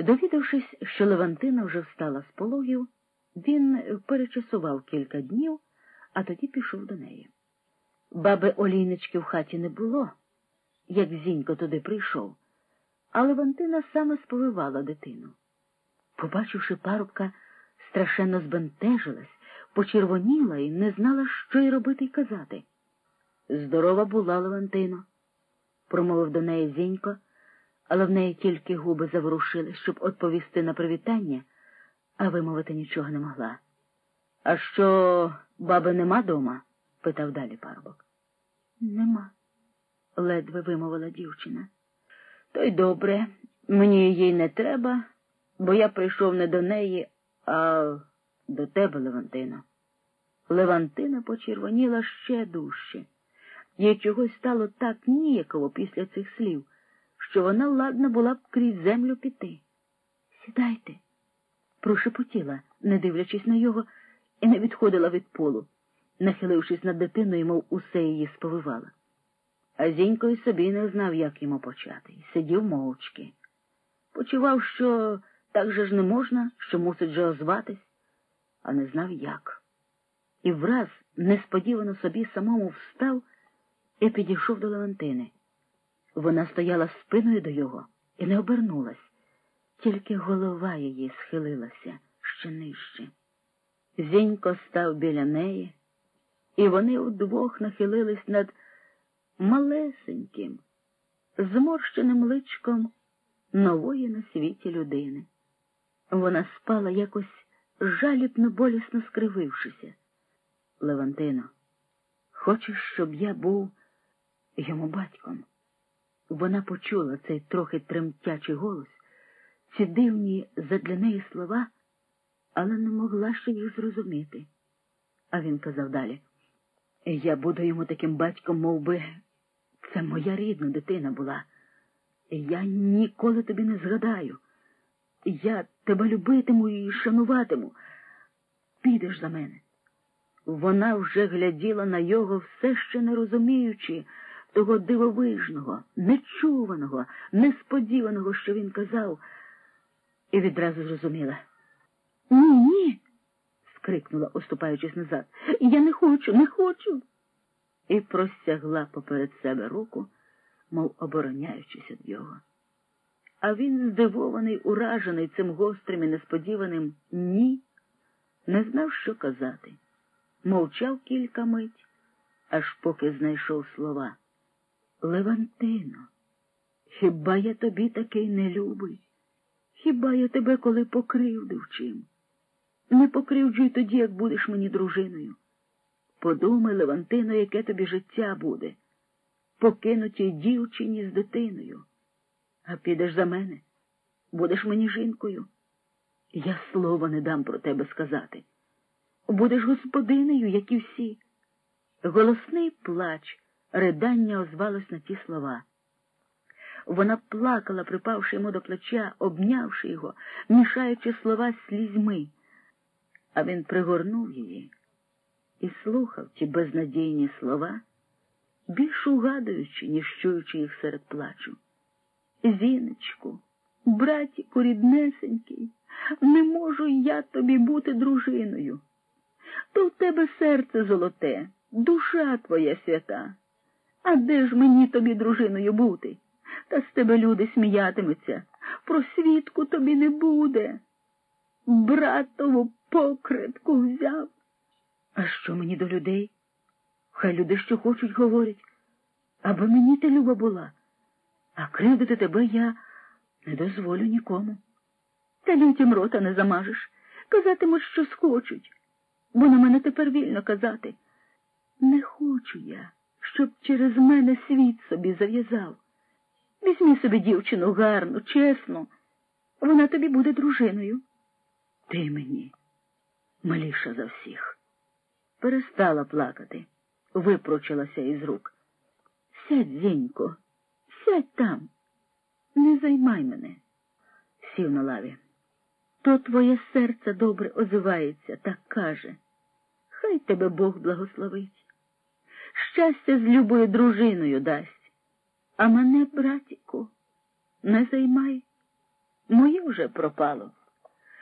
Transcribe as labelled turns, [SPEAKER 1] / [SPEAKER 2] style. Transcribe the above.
[SPEAKER 1] Довідавшись, що Левантина вже встала з пологів, він перечасував кілька днів, а тоді пішов до неї. Баби Олійнички в хаті не було, як зінько туди прийшов, а Левантина саме сповивала дитину. Побачивши парубка, страшенно збентежилась, почервоніла і не знала, що й робити й казати. Здорова була Левантино, промовив до неї зінько, але в неї тільки губи заворушили, щоб відповісти на привітання, а вимовити нічого не могла. А що, баби нема дома? питав далі парубок. Нема, ледве вимовила дівчина. То й добре, мені їй не треба, бо я прийшов не до неї, а до тебе, Левантино. Левантина почервоніла ще дужче. Їй чогось стало так ніяково після цих слів, що вона ладна була б крізь землю піти. Сідайте, прошепотіла, не дивлячись на його, і не відходила від полу, нахилившись над дитиною, мов усе її сповивала. А Зінько й собі не знав, як йому почати, сидів мовчки. Почував, що так же ж не можна, що мусить же озватись, а не знав як. І враз несподівано собі самому встав і підійшов до Левантини. Вона стояла спиною до його і не обернулась, тільки голова її схилилася ще нижче. Зінько став біля неї, і вони вдвох нахилились над малесеньким, зморщеним личком нової на світі людини. Вона спала якось жалібно болісно скривившися. Левантино, хочеш, щоб я був йому батьком? Вона почула цей трохи тремтячий голос, ці дивні задля неї слова, але не могла ще їх зрозуміти. А він казав далі я буду йому таким батьком, мов би, це моя рідна дитина була. Я ніколи тобі не згадаю. Я тебе любитиму і шануватиму. Підеш за мене. Вона вже гляділа на його, все ще не розуміючи того дивовижного, нечуваного, несподіваного, що він казав, і відразу зрозуміла. Ні, ні. скрикнула, оступаючись назад. Я не хочу, не хочу. І простягла поперед себе руку, мов обороняючись від його. А він, здивований, уражений цим гострим і несподіваним ні, не знав, що казати. Мовчав кілька мить, аж поки знайшов слова. Левантино, хіба я тобі такий не любий? Хіба я тебе коли покривдив чим? Не покривджуй тоді, як будеш мені дружиною. Подумай, Левантино, яке тобі життя буде, покинутій дівчині з дитиною. А підеш за мене, будеш мені жінкою. Я слова не дам про тебе сказати. Будеш господинею, як і всі. Голосний плач, ридання озвалось на ті слова. Вона плакала, припавши йому до плеча, обнявши його, мішаючи слова слізьми, а він пригорнув її і слухав ті безнадійні слова, більш угадуючи, ніж чуючи їх серед плачу. Зіночку, братіку ріднесенький, не можу я тобі бути дружиною. То в тебе серце золоте, душа твоя свята. А де ж мені тобі дружиною бути? Та з тебе люди сміятимуться. Про свідку тобі не буде. Братову покритку взяв. А що мені до людей? Хай люди що хочуть, говорять, аби мені ти люба була, а кривдити тебе я не дозволю нікому. Та лютім рота не замажеш, казатимуть, що схочуть, бо на мене тепер вільно казати. Не хочу я, щоб через мене світ собі зав'язав. Візьмі собі дівчину гарну, чесну, вона тобі буде дружиною. Ти мені маліша за всіх. Перестала плакати, випрочилася із рук. Сядь, зінько, сядь там, не займай мене, сів на лаві. То твоє серце добре озивається, так каже. Хай тебе Бог благословить. Щастя з любою дружиною дасть. А мене, братіку, не займай. Моє вже пропало.